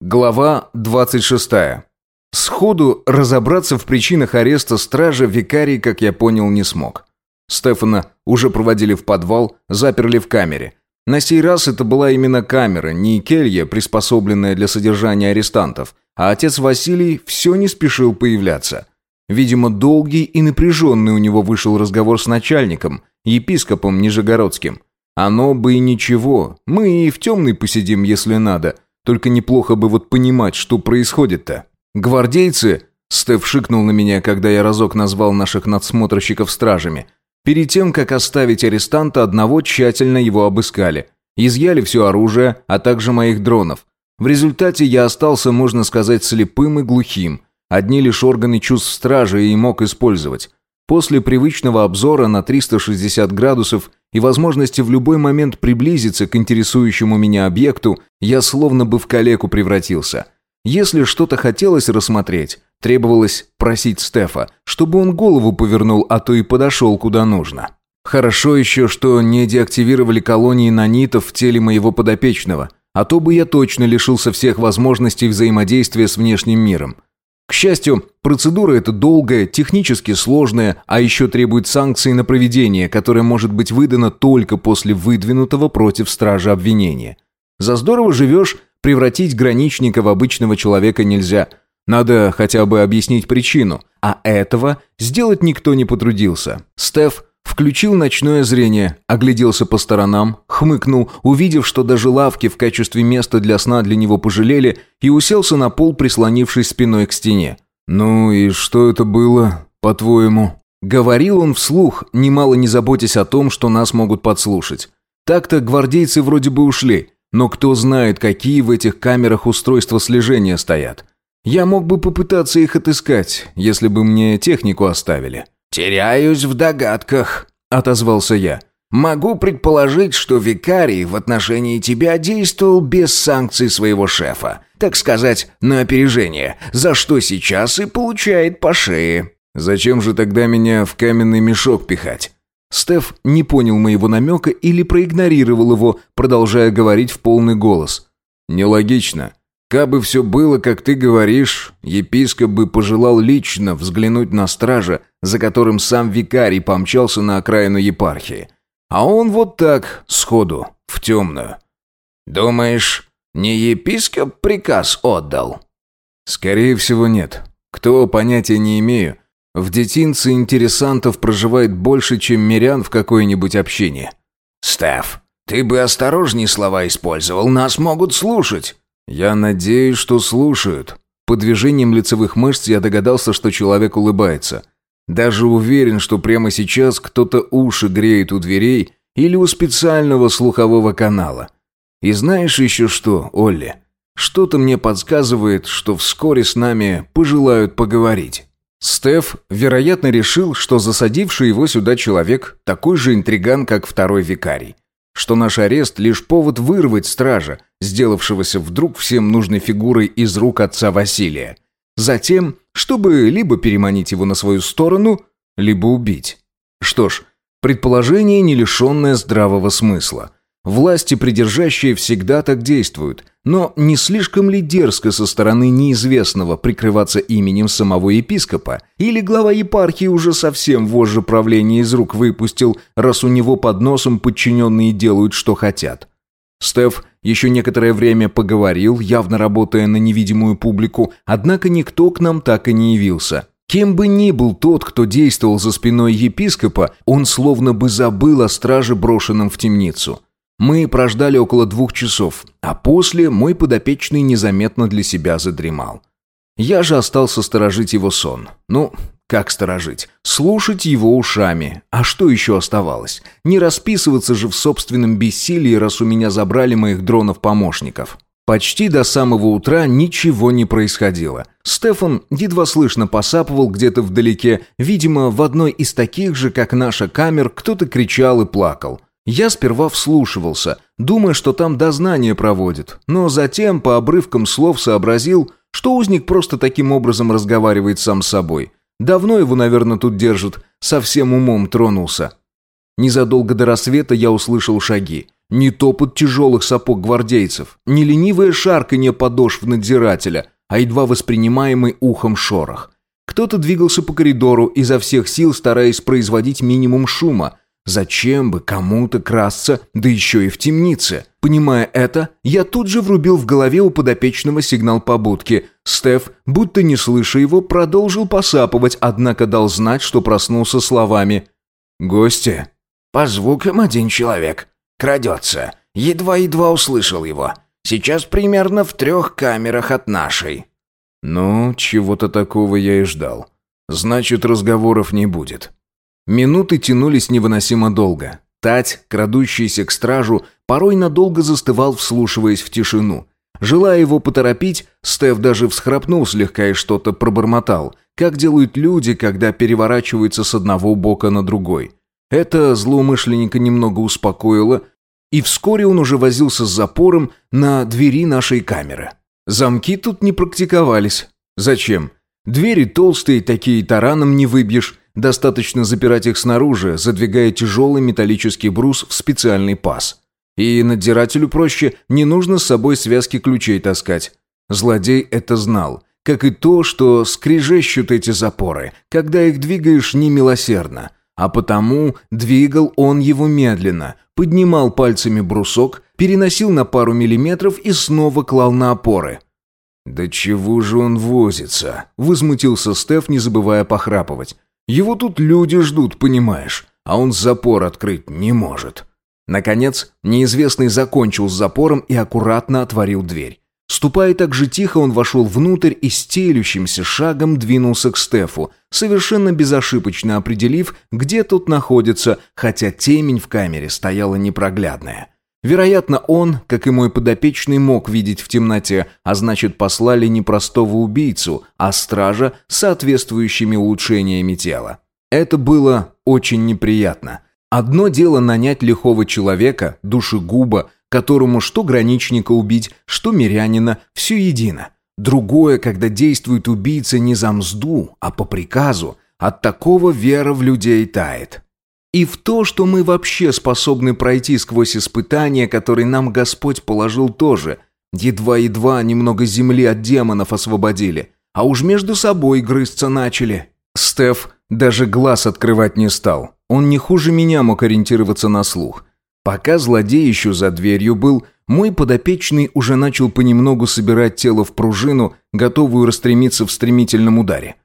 Глава 26. Сходу разобраться в причинах ареста стража викарий, как я понял, не смог. Стефана уже проводили в подвал, заперли в камере. На сей раз это была именно камера, не келья, приспособленная для содержания арестантов, а отец Василий все не спешил появляться. Видимо, долгий и напряженный у него вышел разговор с начальником, епископом Нижегородским. Оно бы и ничего, мы и в темный посидим, если надо – только неплохо бы вот понимать, что происходит-то. Гвардейцы, Стеф шикнул на меня, когда я разок назвал наших надсмотрщиков стражами. Перед тем, как оставить арестанта, одного тщательно его обыскали. Изъяли все оружие, а также моих дронов. В результате я остался, можно сказать, слепым и глухим. Одни лишь органы чувств стражи и мог использовать. После привычного обзора на 360 градусов и возможности в любой момент приблизиться к интересующему меня объекту, я словно бы в калеку превратился. Если что-то хотелось рассмотреть, требовалось просить Стефа, чтобы он голову повернул, а то и подошел куда нужно. Хорошо еще, что не деактивировали колонии нанитов в теле моего подопечного, а то бы я точно лишился всех возможностей взаимодействия с внешним миром. К счастью, процедура эта долгая, технически сложная, а еще требует санкций на проведение, которое может быть выдано только после выдвинутого против стража обвинения. За здорово живешь, превратить граничника в обычного человека нельзя. Надо хотя бы объяснить причину, а этого сделать никто не потрудился. Стеф Включил ночное зрение, огляделся по сторонам, хмыкнул, увидев, что даже лавки в качестве места для сна для него пожалели, и уселся на пол, прислонившись спиной к стене. «Ну и что это было, по-твоему?» Говорил он вслух, немало не заботясь о том, что нас могут подслушать. Так-то гвардейцы вроде бы ушли, но кто знает, какие в этих камерах устройства слежения стоят. Я мог бы попытаться их отыскать, если бы мне технику оставили. «Теряюсь в догадках», — отозвался я. «Могу предположить, что викарий в отношении тебя действовал без санкций своего шефа, так сказать, на опережение, за что сейчас и получает по шее». «Зачем же тогда меня в каменный мешок пихать?» Стеф не понял моего намека или проигнорировал его, продолжая говорить в полный голос. «Нелогично. Кабы все было, как ты говоришь, епископ бы пожелал лично взглянуть на стража, за которым сам викарий помчался на окраину епархии. А он вот так, сходу, в темную. «Думаешь, не епископ приказ отдал?» «Скорее всего, нет. Кто, понятия не имею. В детинце интересантов проживает больше, чем мирян в какое-нибудь общение». «Стеф, ты бы осторожней слова использовал, нас могут слушать». «Я надеюсь, что слушают». По движениям лицевых мышц я догадался, что человек улыбается. Даже уверен, что прямо сейчас кто-то уши греет у дверей или у специального слухового канала. И знаешь еще что, Олли? Что-то мне подсказывает, что вскоре с нами пожелают поговорить. Стеф, вероятно, решил, что засадивший его сюда человек такой же интриган, как второй викарий что наш арест – лишь повод вырвать стража, сделавшегося вдруг всем нужной фигурой из рук отца Василия. Затем, чтобы либо переманить его на свою сторону, либо убить. Что ж, предположение, не лишенное здравого смысла – Власти, придержащие, всегда так действуют. Но не слишком ли дерзко со стороны неизвестного прикрываться именем самого епископа? Или глава епархии уже совсем вожжи правления из рук выпустил, раз у него под носом подчиненные делают, что хотят? Стеф еще некоторое время поговорил, явно работая на невидимую публику, однако никто к нам так и не явился. Кем бы ни был тот, кто действовал за спиной епископа, он словно бы забыл о страже, брошенном в темницу. Мы прождали около двух часов, а после мой подопечный незаметно для себя задремал. Я же остался сторожить его сон. Ну, как сторожить? Слушать его ушами. А что еще оставалось? Не расписываться же в собственном бессилии, раз у меня забрали моих дронов-помощников. Почти до самого утра ничего не происходило. Стефан едва слышно посапывал где-то вдалеке. Видимо, в одной из таких же, как наша камер, кто-то кричал и плакал. Я сперва вслушивался, думая, что там дознание проводят, но затем по обрывкам слов сообразил, что узник просто таким образом разговаривает сам с собой. Давно его, наверное, тут держат, совсем умом тронулся. Незадолго до рассвета я услышал шаги. Ни топот тяжелых сапог гвардейцев, ни ленивое шарканье подошв надзирателя, а едва воспринимаемый ухом шорох. Кто-то двигался по коридору, изо всех сил стараясь производить минимум шума. Зачем бы кому-то красться, да еще и в темнице? Понимая это, я тут же врубил в голове у подопечного сигнал побудки. Стеф, будто не слыша его, продолжил посапывать, однако дал знать, что проснулся словами «Гости». «По звукам один человек. Крадется. Едва-едва услышал его. Сейчас примерно в трех камерах от нашей». «Ну, чего-то такого я и ждал. Значит, разговоров не будет». Минуты тянулись невыносимо долго. Тать, крадущийся к стражу, порой надолго застывал, вслушиваясь в тишину. Желая его поторопить, Стеф даже всхрапнул слегка и что-то пробормотал, как делают люди, когда переворачиваются с одного бока на другой. Это злоумышленника немного успокоило, и вскоре он уже возился с запором на двери нашей камеры. Замки тут не практиковались. Зачем? Двери толстые, такие тараном не выбьешь, достаточно запирать их снаружи, задвигая тяжелый металлический брус в специальный паз. И надзирателю проще, не нужно с собой связки ключей таскать. Злодей это знал, как и то, что скрежещут эти запоры, когда их двигаешь немилосердно. А потому двигал он его медленно, поднимал пальцами брусок, переносил на пару миллиметров и снова клал на опоры. «Да чего же он возится?» – возмутился Стеф, не забывая похрапывать. «Его тут люди ждут, понимаешь, а он запор открыть не может». Наконец, неизвестный закончил с запором и аккуратно отворил дверь. Ступая так же тихо, он вошел внутрь и стелющимся шагом двинулся к Стефу, совершенно безошибочно определив, где тут находится, хотя темень в камере стояла непроглядная. Вероятно, он, как и мой подопечный, мог видеть в темноте, а значит, послали не простого убийцу, а стража с соответствующими улучшениями тела. Это было очень неприятно. Одно дело нанять лихого человека, душегуба, которому что граничника убить, что мирянина, все едино. Другое, когда действует убийца не за мзду, а по приказу. От такого вера в людей тает. И в то, что мы вообще способны пройти сквозь испытания, которые нам Господь положил тоже. Едва-едва немного земли от демонов освободили. А уж между собой грызться начали. Стеф даже глаз открывать не стал. Он не хуже меня мог ориентироваться на слух. Пока злодей еще за дверью был, мой подопечный уже начал понемногу собирать тело в пружину, готовую растремиться в стремительном ударе.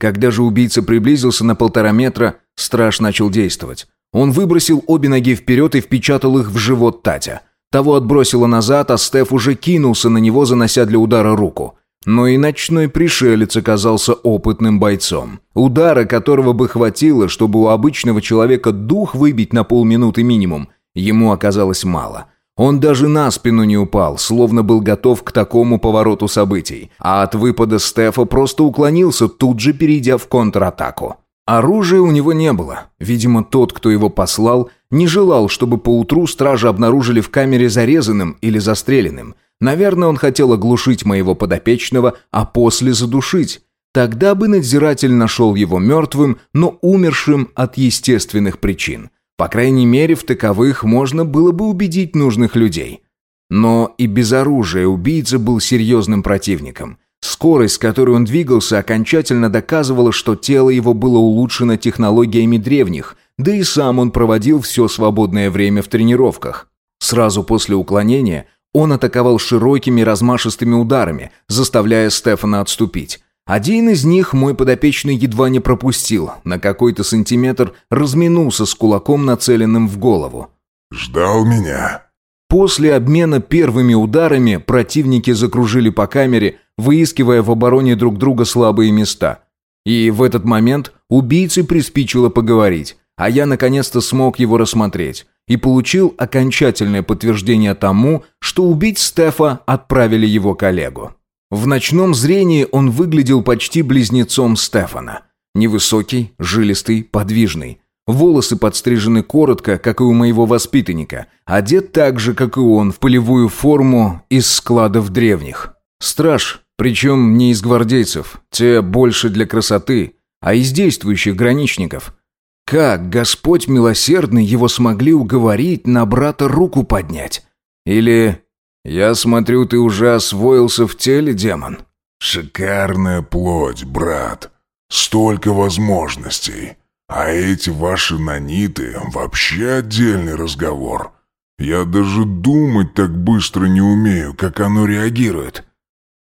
Когда же убийца приблизился на полтора метра, страж начал действовать. Он выбросил обе ноги вперед и впечатал их в живот Татя. Того отбросило назад, а Стеф уже кинулся на него, занося для удара руку. Но и ночной пришелец оказался опытным бойцом. Удара которого бы хватило, чтобы у обычного человека дух выбить на полминуты минимум, ему оказалось мало. Он даже на спину не упал, словно был готов к такому повороту событий, а от выпада Стефа просто уклонился, тут же перейдя в контратаку. Оружия у него не было. Видимо, тот, кто его послал, не желал, чтобы поутру стражи обнаружили в камере зарезанным или застреленным – Наверное, он хотел оглушить моего подопечного, а после задушить. Тогда бы надзиратель нашел его мертвым, но умершим от естественных причин. По крайней мере, в таковых можно было бы убедить нужных людей. Но и без оружия убийца был серьезным противником. Скорость, с которой он двигался, окончательно доказывала, что тело его было улучшено технологиями древних, да и сам он проводил все свободное время в тренировках. Сразу после уклонения он атаковал широкими размашистыми ударами, заставляя Стефана отступить. Один из них мой подопечный едва не пропустил, на какой-то сантиметр разминулся с кулаком, нацеленным в голову. «Ждал меня». После обмена первыми ударами противники закружили по камере, выискивая в обороне друг друга слабые места. И в этот момент убийце приспичило поговорить, а я наконец-то смог его рассмотреть и получил окончательное подтверждение тому, что убить Стефа отправили его коллегу. В ночном зрении он выглядел почти близнецом Стефана. Невысокий, жилистый, подвижный. Волосы подстрижены коротко, как и у моего воспитанника. Одет так же, как и он, в полевую форму из складов древних. Страж, причем не из гвардейцев, те больше для красоты, а из действующих граничников – Как Господь милосердный его смогли уговорить на брата руку поднять? Или «Я смотрю, ты уже освоился в теле, демон?» «Шикарная плоть, брат. Столько возможностей. А эти ваши наниты – вообще отдельный разговор. Я даже думать так быстро не умею, как оно реагирует».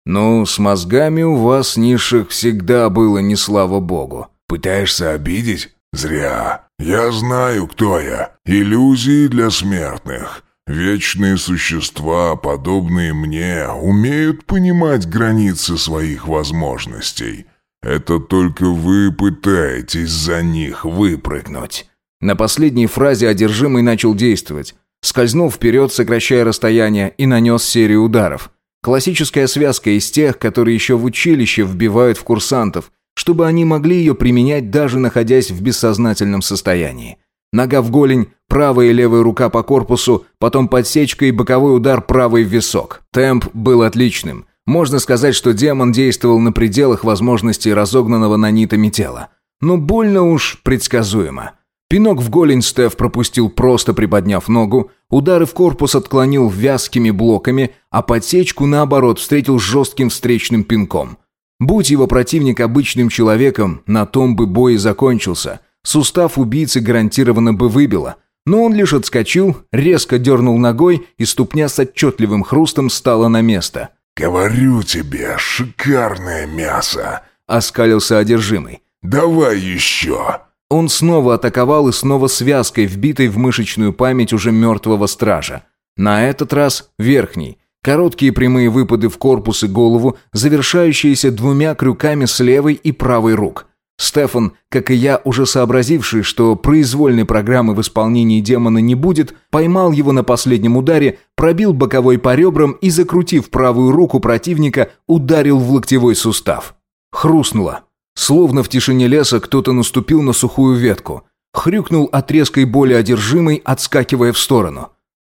«Ну, с мозгами у вас, низших, всегда было не слава богу». «Пытаешься обидеть? Зря. Я знаю, кто я. Иллюзии для смертных. Вечные существа, подобные мне, умеют понимать границы своих возможностей. Это только вы пытаетесь за них выпрыгнуть». На последней фразе одержимый начал действовать. Скользнул вперед, сокращая расстояние, и нанес серию ударов. Классическая связка из тех, которые еще в училище вбивают в курсантов, чтобы они могли ее применять даже находясь в бессознательном состоянии. Нога в голень, правая и левая рука по корпусу, потом подсечка и боковой удар правой в висок. Темп был отличным. Можно сказать, что демон действовал на пределах возможностей разогнанного нанитами тела. Но больно уж предсказуемо. Пинок в голень Стеф пропустил, просто приподняв ногу, удары в корпус отклонил вязкими блоками, а подсечку, наоборот, встретил жестким встречным пинком. Будь его противник обычным человеком, на том бы бой и закончился. Сустав убийцы гарантированно бы выбило. Но он лишь отскочил, резко дернул ногой, и ступня с отчетливым хрустом стала на место. «Говорю тебе, шикарное мясо!» — оскалился одержимый. «Давай еще!» Он снова атаковал и снова связкой, вбитой в мышечную память уже мертвого стража. На этот раз верхний. Короткие прямые выпады в корпус и голову, завершающиеся двумя крюками с левой и правой рук. Стефан, как и я, уже сообразивший, что произвольной программы в исполнении демона не будет, поймал его на последнем ударе, пробил боковой по ребрам и, закрутив правую руку противника, ударил в локтевой сустав. Хрустнуло. Словно в тишине леса кто-то наступил на сухую ветку. Хрюкнул от резкой боли одержимый, отскакивая в сторону.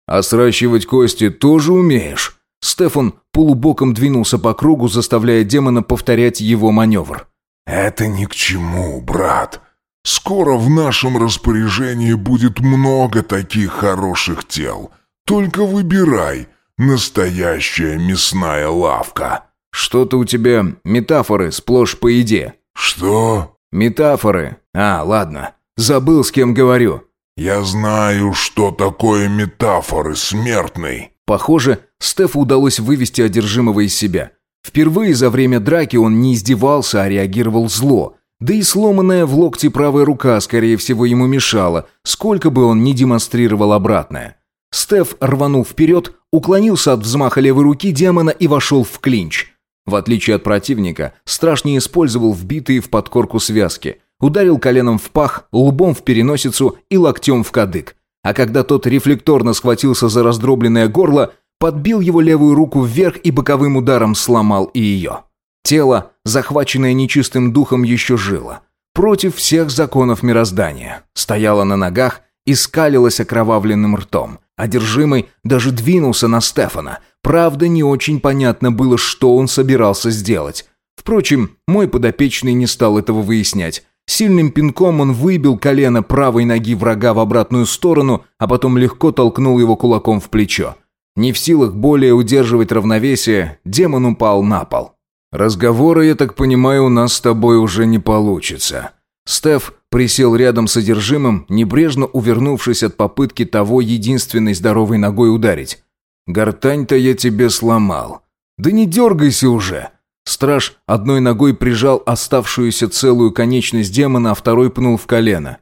«А сращивать кости тоже умеешь?» Стефан полубоком двинулся по кругу, заставляя демона повторять его маневр. «Это ни к чему, брат. Скоро в нашем распоряжении будет много таких хороших тел. Только выбирай. Настоящая мясная лавка». «Что-то у тебя метафоры сплошь по еде». «Что?» «Метафоры. А, ладно. Забыл, с кем говорю». «Я знаю, что такое метафоры, смертный». Похоже, Стефу удалось вывести одержимого из себя. Впервые за время драки он не издевался, а реагировал зло. Да и сломанная в локте правая рука, скорее всего, ему мешала, сколько бы он ни демонстрировал обратное. Стеф рванул вперед, уклонился от взмаха левой руки демона и вошел в клинч. В отличие от противника, страж не использовал вбитые в подкорку связки. Ударил коленом в пах, лбом в переносицу и локтем в кадык. А когда тот рефлекторно схватился за раздробленное горло, подбил его левую руку вверх и боковым ударом сломал и ее. Тело, захваченное нечистым духом, еще жило. Против всех законов мироздания. Стояло на ногах и скалилось окровавленным ртом. Одержимый даже двинулся на Стефана. Правда, не очень понятно было, что он собирался сделать. Впрочем, мой подопечный не стал этого выяснять. Сильным пинком он выбил колено правой ноги врага в обратную сторону, а потом легко толкнул его кулаком в плечо. Не в силах более удерживать равновесие, демон упал на пол. «Разговора, я так понимаю, у нас с тобой уже не получится». Стеф присел рядом с содержимым, небрежно увернувшись от попытки того единственной здоровой ногой ударить. «Гортань-то я тебе сломал. Да не дергайся уже!» Страж одной ногой прижал оставшуюся целую конечность демона, а второй пнул в колено.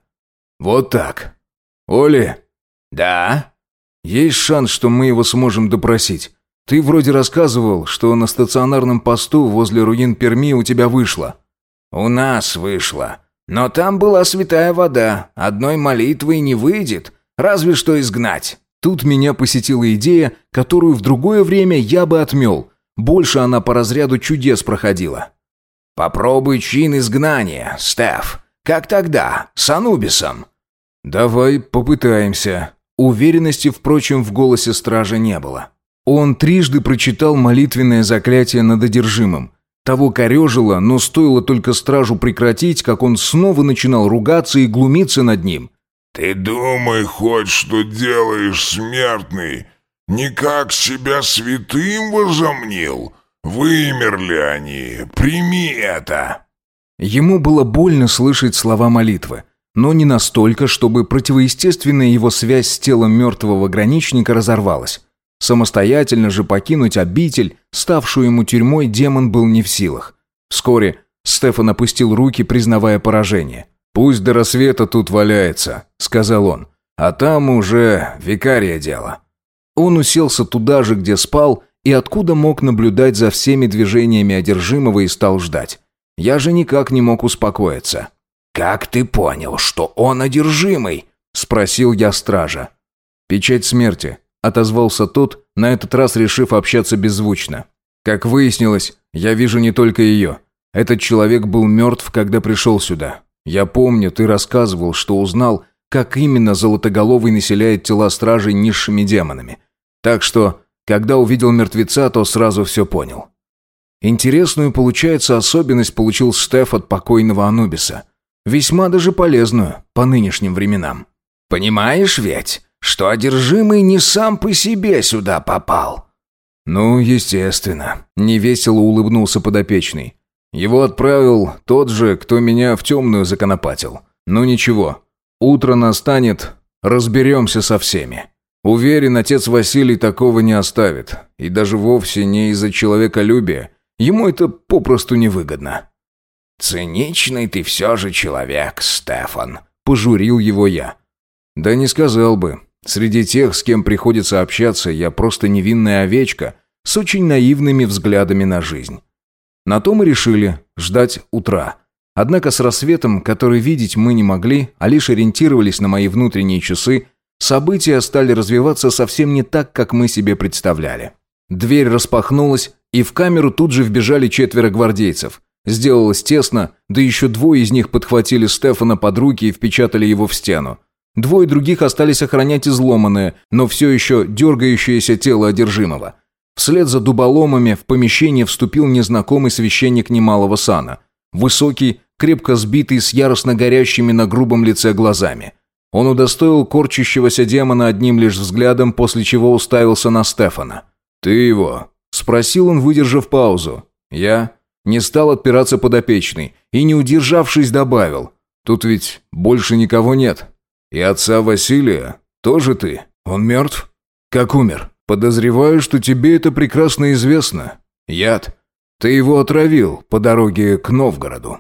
«Вот так. Оли?» «Да?» «Есть шанс, что мы его сможем допросить. Ты вроде рассказывал, что на стационарном посту возле руин Перми у тебя вышло». «У нас вышло. Но там была святая вода. Одной молитвой не выйдет. Разве что изгнать». Тут меня посетила идея, которую в другое время я бы отмел. Больше она по разряду чудес проходила. «Попробуй чин изгнания, Стеф. Как тогда? С Анубисом?» «Давай попытаемся». Уверенности, впрочем, в голосе стража не было. Он трижды прочитал молитвенное заклятие над одержимым. Того корежило, но стоило только стражу прекратить, как он снова начинал ругаться и глумиться над ним. «Ты думай хоть, что делаешь, смертный. Никак себя святым возомнил. Вымерли они. Прими это!» Ему было больно слышать слова молитвы, но не настолько, чтобы противоестественная его связь с телом мертвого граничника разорвалась. Самостоятельно же покинуть обитель, ставшую ему тюрьмой, демон был не в силах. Вскоре Стефан опустил руки, признавая поражение. «Пусть до рассвета тут валяется», — сказал он. «А там уже викария дело». Он уселся туда же, где спал, и откуда мог наблюдать за всеми движениями одержимого и стал ждать. Я же никак не мог успокоиться. «Как ты понял, что он одержимый?» – спросил я стража. «Печать смерти», – отозвался тот, на этот раз решив общаться беззвучно. «Как выяснилось, я вижу не только ее. Этот человек был мертв, когда пришел сюда. Я помню, ты рассказывал, что узнал, как именно Золотоголовый населяет тела стражей низшими демонами. Так что, когда увидел мертвеца, то сразу все понял. Интересную, получается, особенность получил Стеф от покойного Анубиса. Весьма даже полезную по нынешним временам. «Понимаешь ведь, что одержимый не сам по себе сюда попал?» «Ну, естественно», — невесело улыбнулся подопечный. «Его отправил тот же, кто меня в темную законопатил. Ну ничего, утро настанет, разберемся со всеми». Уверен, отец Василий такого не оставит. И даже вовсе не из-за человеколюбия, Ему это попросту невыгодно. «Циничный ты все же человек, Стефан», – пожурил его я. «Да не сказал бы. Среди тех, с кем приходится общаться, я просто невинная овечка с очень наивными взглядами на жизнь». На то мы решили ждать утра. Однако с рассветом, который видеть мы не могли, а лишь ориентировались на мои внутренние часы, события стали развиваться совсем не так, как мы себе представляли. Дверь распахнулась, и в камеру тут же вбежали четверо гвардейцев. Сделалось тесно, да еще двое из них подхватили Стефана под руки и впечатали его в стену. Двое других остались охранять изломанное, но все еще дергающееся тело одержимого. Вслед за дуболомами в помещение вступил незнакомый священник немалого сана. Высокий, крепко сбитый, с яростно горящими на грубом лице глазами. Он удостоил корчащегося демона одним лишь взглядом, после чего уставился на Стефана. «Ты его Спросил он, выдержав паузу. Я не стал отпираться подопечный и, не удержавшись, добавил. Тут ведь больше никого нет. И отца Василия тоже ты. Он мертв? Как умер? Подозреваю, что тебе это прекрасно известно. Яд. Ты его отравил по дороге к Новгороду.